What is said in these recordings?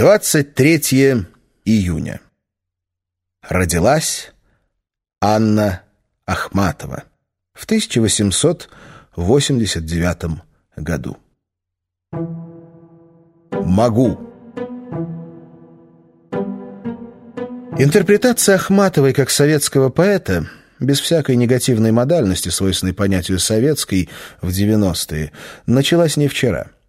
23 июня. Родилась Анна Ахматова в 1889 году. Могу. Интерпретация Ахматовой как советского поэта без всякой негативной модальности, свойственной понятию «советской» в 90-е, началась не вчера –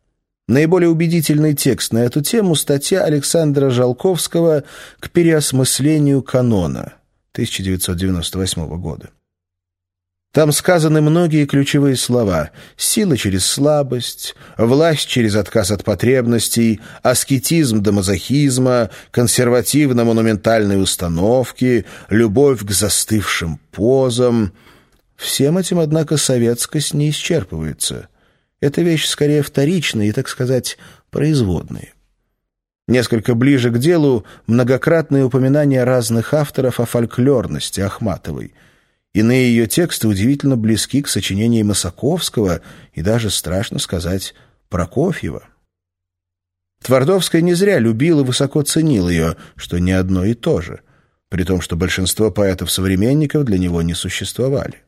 Наиболее убедительный текст на эту тему – статья Александра Жалковского «К переосмыслению канона» 1998 года. Там сказаны многие ключевые слова «сила через слабость», «власть через отказ от потребностей», «аскетизм до мазохизма», «консервативно-монументальные установки», «любовь к застывшим позам». Всем этим, однако, советскость не исчерпывается – это вещь скорее вторичная и, так сказать, производная. Несколько ближе к делу многократные упоминания разных авторов о фольклорности Ахматовой. Иные ее тексты удивительно близки к сочинениям Масаковского и даже, страшно сказать, Прокофьева. Твардовская не зря любил и высоко ценил ее, что не одно и то же, при том, что большинство поэтов-современников для него не существовали.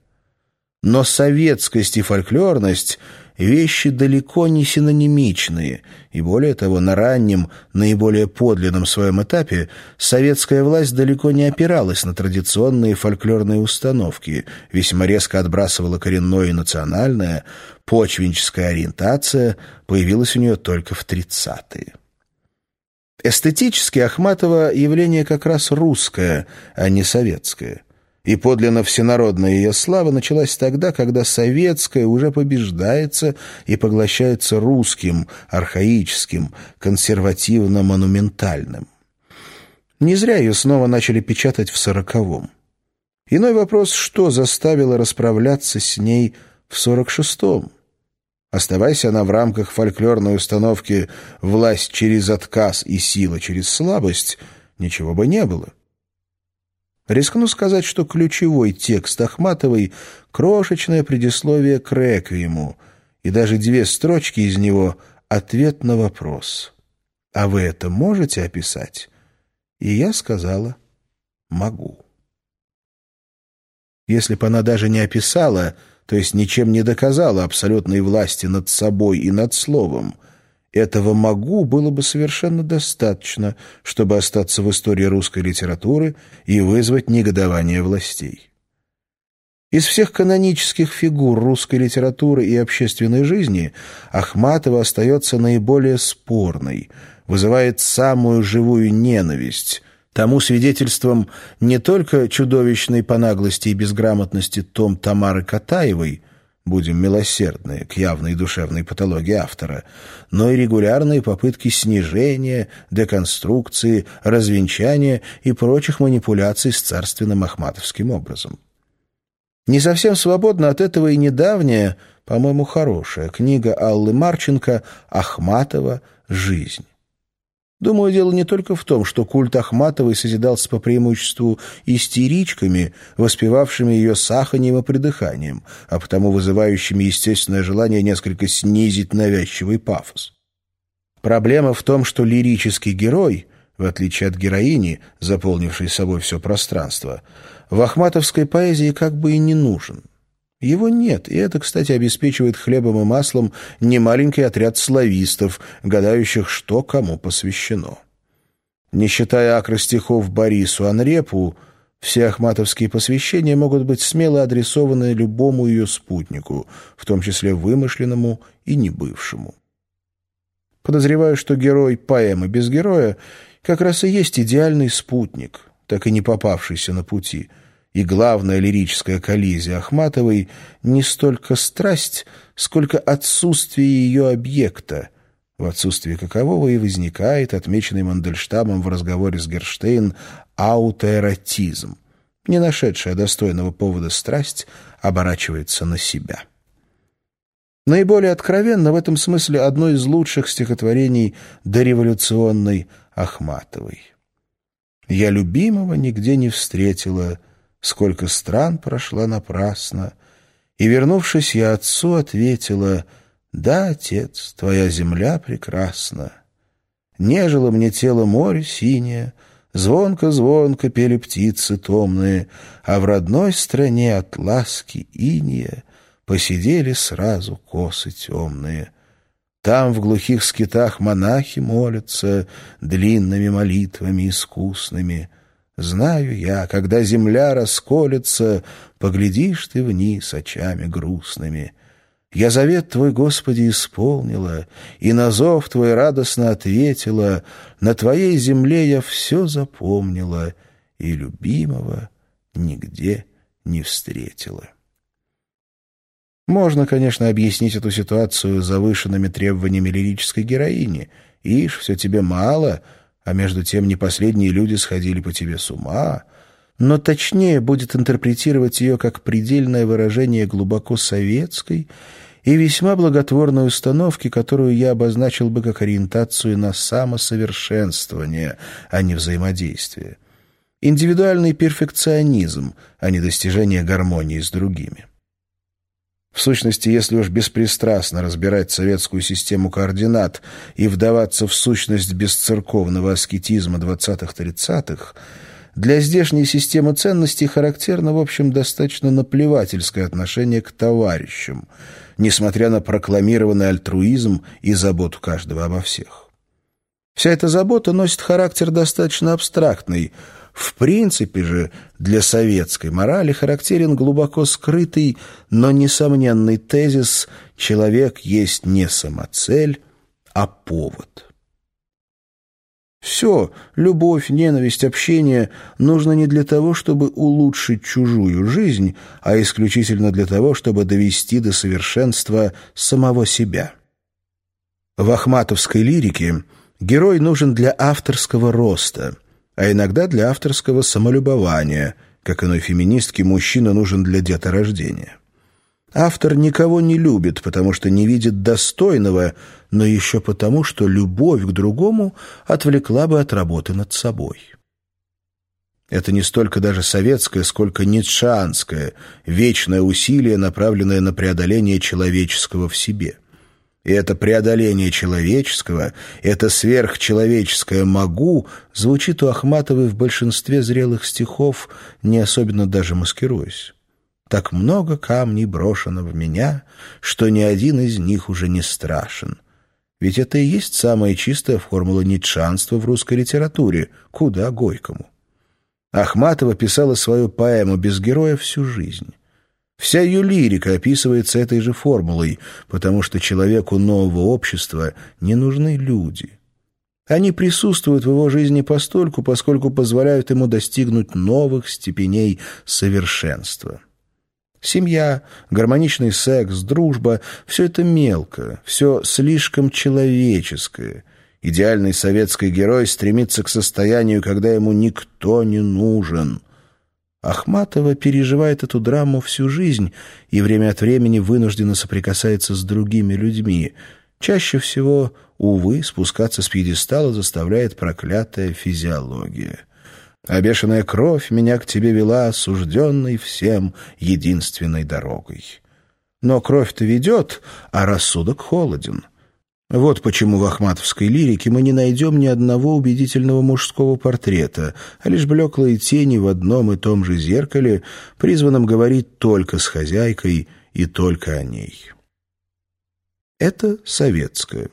Но советскость и фольклорность — вещи далеко не синонимичные, и более того, на раннем, наиболее подлинном своем этапе советская власть далеко не опиралась на традиционные фольклорные установки, весьма резко отбрасывала коренное и национальное, почвенческая ориентация появилась у нее только в 30-е. Эстетически Ахматова явление как раз русское, а не советское – и подлинно всенародная ее слава началась тогда, когда советская уже побеждается и поглощается русским, архаическим, консервативно-монументальным. Не зря ее снова начали печатать в сороковом. Иной вопрос, что заставило расправляться с ней в сорок шестом? Оставайся она в рамках фольклорной установки «власть через отказ и сила через слабость», ничего бы не было. Рискну сказать, что ключевой текст Ахматовой — крошечное предисловие к реквиему, и даже две строчки из него — ответ на вопрос. «А вы это можете описать?» И я сказала «могу». Если бы она даже не описала, то есть ничем не доказала абсолютной власти над собой и над словом — этого «могу» было бы совершенно достаточно, чтобы остаться в истории русской литературы и вызвать негодование властей. Из всех канонических фигур русской литературы и общественной жизни Ахматова остается наиболее спорной, вызывает самую живую ненависть. Тому свидетельством не только чудовищной по наглости и безграмотности том Тамары Катаевой – будем милосердны к явной душевной патологии автора, но и регулярные попытки снижения, деконструкции, развенчания и прочих манипуляций с царственным ахматовским образом. Не совсем свободна от этого и недавняя, по-моему, хорошая книга Аллы Марченко «Ахматова. Жизнь». Думаю, дело не только в том, что культ Ахматовой созидался по преимуществу истеричками, воспевавшими ее саханием и придыханием, а потому вызывающими естественное желание несколько снизить навязчивый пафос. Проблема в том, что лирический герой, в отличие от героини, заполнившей собой все пространство, в ахматовской поэзии как бы и не нужен. Его нет, и это, кстати, обеспечивает хлебом и маслом немаленький отряд славистов, гадающих, что кому посвящено. Не считая акростихов Борису Анрепу, все ахматовские посвящения могут быть смело адресованы любому ее спутнику, в том числе вымышленному и небывшему. Подозреваю, что герой поэмы без героя как раз и есть идеальный спутник, так и не попавшийся на пути — и главная лирическая коллизия Ахматовой не столько страсть, сколько отсутствие ее объекта, в отсутствии какового и возникает отмеченный Мандельштамом в разговоре с Герштейн аутоэротизм. Не нашедшая достойного повода страсть оборачивается на себя. Наиболее откровенно в этом смысле одно из лучших стихотворений дореволюционной Ахматовой. «Я любимого нигде не встретила», сколько стран прошла напрасно. И, вернувшись, я отцу ответила, «Да, отец, твоя земля прекрасна». Нежило мне тело море синее, Звонко-звонко пели птицы томные, А в родной стране от ласки иния Посидели сразу косы темные. Там в глухих скитах монахи молятся Длинными молитвами искусными. Знаю я, когда земля расколется, Поглядишь ты вниз очами грустными — я завет Твой, Господи, исполнила, и на зов Твой радостно ответила, на Твоей земле я все запомнила, и любимого нигде не встретила. Можно, конечно, объяснить эту ситуацию завышенными требованиями лирической героини. Ишь, все тебе мало, а между тем не последние люди сходили по тебе с ума. Но точнее будет интерпретировать ее как предельное выражение глубоко советской и весьма благотворной установки, которую я обозначил бы как ориентацию на самосовершенствование, а не взаимодействие. Индивидуальный перфекционизм, а не достижение гармонии с другими. В сущности, если уж беспристрастно разбирать советскую систему координат и вдаваться в сущность бесцерковного аскетизма 20-30-х, для здешней системы ценностей характерно, в общем, достаточно наплевательское отношение к товарищам – несмотря на прокламированный альтруизм и заботу каждого обо всех. Вся эта забота носит характер достаточно абстрактный. В принципе же для советской морали характерен глубоко скрытый, но несомненный тезис «человек есть не самоцель, а повод». Все, любовь, ненависть, общение нужно не для того, чтобы улучшить чужую жизнь, а исключительно для того, чтобы довести до совершенства самого себя. В ахматовской лирике герой нужен для авторского роста, а иногда для авторского самолюбования, как иной феминистке мужчина нужен для деторождения. Автор никого не любит, потому что не видит достойного, но еще потому, что любовь к другому отвлекла бы от работы над собой. Это не столько даже советское, сколько ницшеанское, вечное усилие, направленное на преодоление человеческого в себе. И это преодоление человеческого, это сверхчеловеческое «могу» звучит у Ахматовой в большинстве зрелых стихов, не особенно даже маскируясь. Так много камней брошено в меня, что ни один из них уже не страшен. Ведь это и есть самая чистая формула нитшанства в русской литературе, куда Горькому. Ахматова писала свою поэму без героя всю жизнь. Вся ее лирика описывается этой же формулой, потому что человеку нового общества не нужны люди. Они присутствуют в его жизни постольку, поскольку позволяют ему достигнуть новых степеней совершенства. Семья, гармоничный секс, дружба — все это мелко, все слишком человеческое. Идеальный советский герой стремится к состоянию, когда ему никто не нужен. Ахматова переживает эту драму всю жизнь и время от времени вынужденно соприкасается с другими людьми. Чаще всего, увы, спускаться с пьедестала заставляет проклятая физиология. А кровь меня к тебе вела, осужденной всем единственной дорогой. Но кровь-то ведет, а рассудок холоден. Вот почему в ахматовской лирике мы не найдем ни одного убедительного мужского портрета, а лишь блеклые тени в одном и том же зеркале, призванном говорить только с хозяйкой и только о ней. Это советское.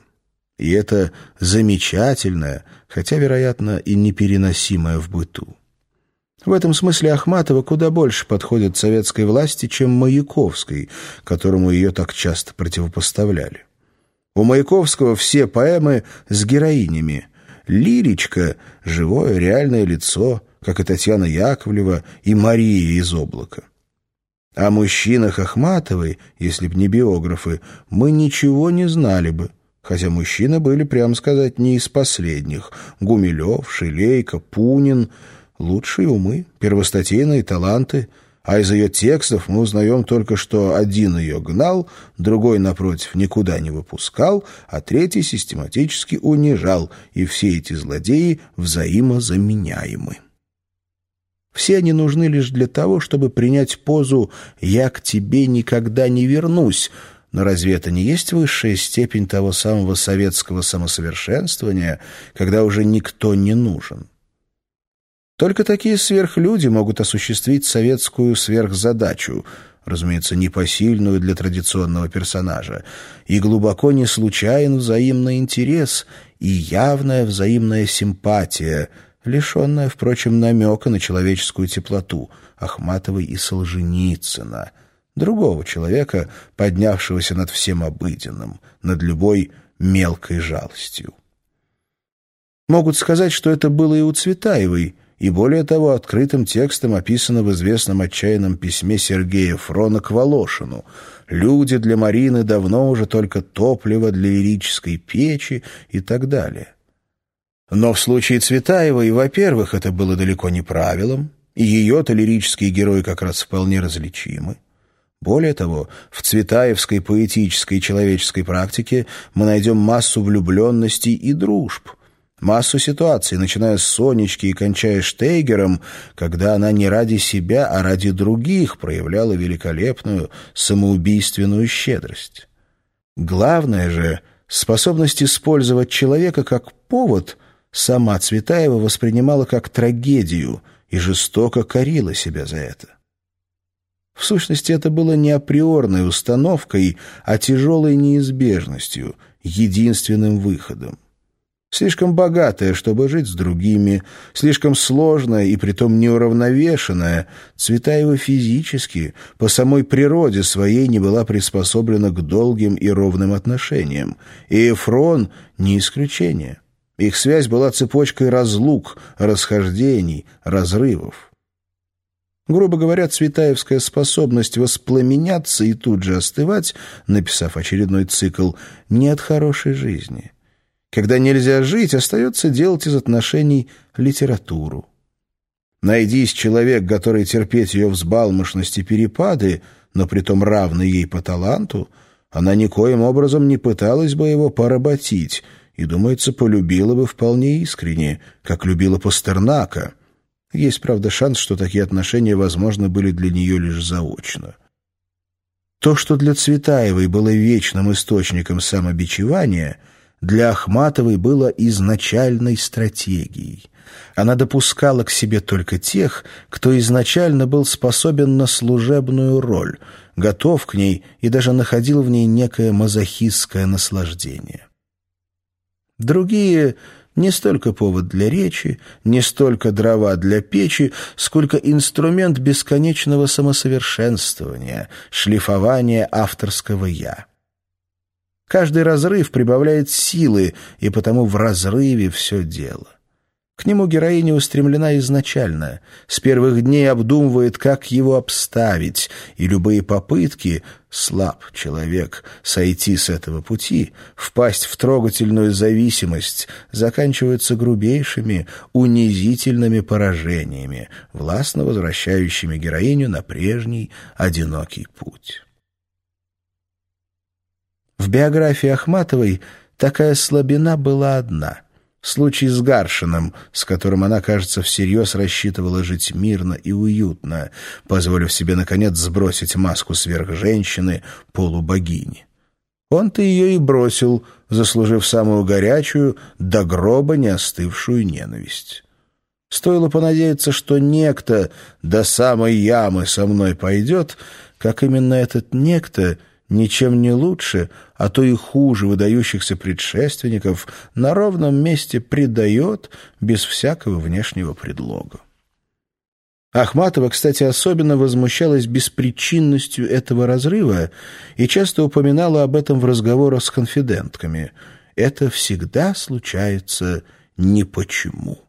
И это замечательное, хотя, вероятно, и непереносимое в быту. В этом смысле Ахматова куда больше подходит советской власти, чем Маяковской, которому ее так часто противопоставляли. У Маяковского все поэмы с героинями. Лиричка — живое реальное лицо, как и Татьяна Яковлева и Мария из «Облака». О мужчинах Ахматовой, если б не биографы, мы ничего не знали бы хотя мужчины были, прямо сказать, не из последних. Гумилев, Шилейко, Пунин — лучшие умы, первостатейные таланты, а из ее текстов мы узнаем только, что один ее гнал, другой, напротив, никуда не выпускал, а третий систематически унижал, и все эти злодеи взаимозаменяемы. Все они нужны лишь для того, чтобы принять позу «я к тебе никогда не вернусь», Но разве это не есть высшая степень того самого советского самосовершенствования, когда уже никто не нужен? Только такие сверхлюди могут осуществить советскую сверхзадачу, разумеется, непосильную для традиционного персонажа, и глубоко не случайен взаимный интерес и явная взаимная симпатия, лишенная, впрочем, намека на человеческую теплоту Ахматовой и Солженицына — другого человека, поднявшегося над всем обыденным, над любой мелкой жалостью. Могут сказать, что это было и у Цветаевой, и более того, открытым текстом описано в известном отчаянном письме Сергея Фрона к Волошину «Люди для Марины давно уже только топливо для лирической печи» и так далее. Но в случае Цветаевой, во-первых, это было далеко не правилом, и ее-то лирические герои как раз вполне различимы. Более того, в цветаевской поэтической человеческой практике мы найдем массу влюбленностей и дружб, массу ситуаций, начиная с Сонечки и кончая Штейгером, когда она не ради себя, а ради других проявляла великолепную самоубийственную щедрость. Главное же — способность использовать человека как повод сама Цветаева воспринимала как трагедию и жестоко корила себя за это. В сущности, это было не априорной установкой, а тяжелой неизбежностью, единственным выходом. Слишком богатая, чтобы жить с другими, слишком сложная и притом неуравновешенная, Цветаева физически, по самой природе своей не была приспособлена к долгим и ровным отношениям, и Эфрон — не исключение. Их связь была цепочкой разлук, расхождений, разрывов. Грубо говоря, цветаевская способность воспламеняться и тут же остывать, написав очередной цикл, не от хорошей жизни. Когда нельзя жить, остается делать из отношений литературу. Найдись человек, который терпеть ее взбалмошность и перепады, но притом равный ей по таланту, она никоим образом не пыталась бы его поработить и, думается, полюбила бы вполне искренне, как любила Пастернака — есть, правда, шанс, что такие отношения возможны были для нее лишь заочно. То, что для Цветаевой было вечным источником самобичевания, для Ахматовой было изначальной стратегией. Она допускала к себе только тех, кто изначально был способен на служебную роль, готов к ней и даже находил в ней некое мазохистское наслаждение. Другие не столько повод для речи, не столько дрова для печи, сколько инструмент бесконечного самосовершенствования, шлифования авторского «я». Каждый разрыв прибавляет силы, и потому в разрыве все дело. К нему героиня устремлена изначально, с первых дней обдумывает, как его обставить, и любые попытки, слаб человек, сойти с этого пути, впасть в трогательную зависимость, заканчиваются грубейшими, унизительными поражениями, властно возвращающими героиню на прежний одинокий путь. Биографии Ахматовой такая слабина была одна — Случай с Гаршином, с которым она, кажется, всерьез рассчитывала жить мирно и уютно, позволив себе, наконец, сбросить маску сверхженщины, полубогини. Он-то ее и бросил, заслужив самую горячую, до гроба не остывшую ненависть. Стоило понадеяться, что некто до самой ямы со мной пойдет, как именно этот некто — ничем не лучше, а то и хуже выдающихся предшественников, на ровном месте предает без всякого внешнего предлога. Ахматова, кстати, особенно возмущалась беспричинностью этого разрыва и часто упоминала об этом в разговорах с конфидентками. Это всегда случается не почему.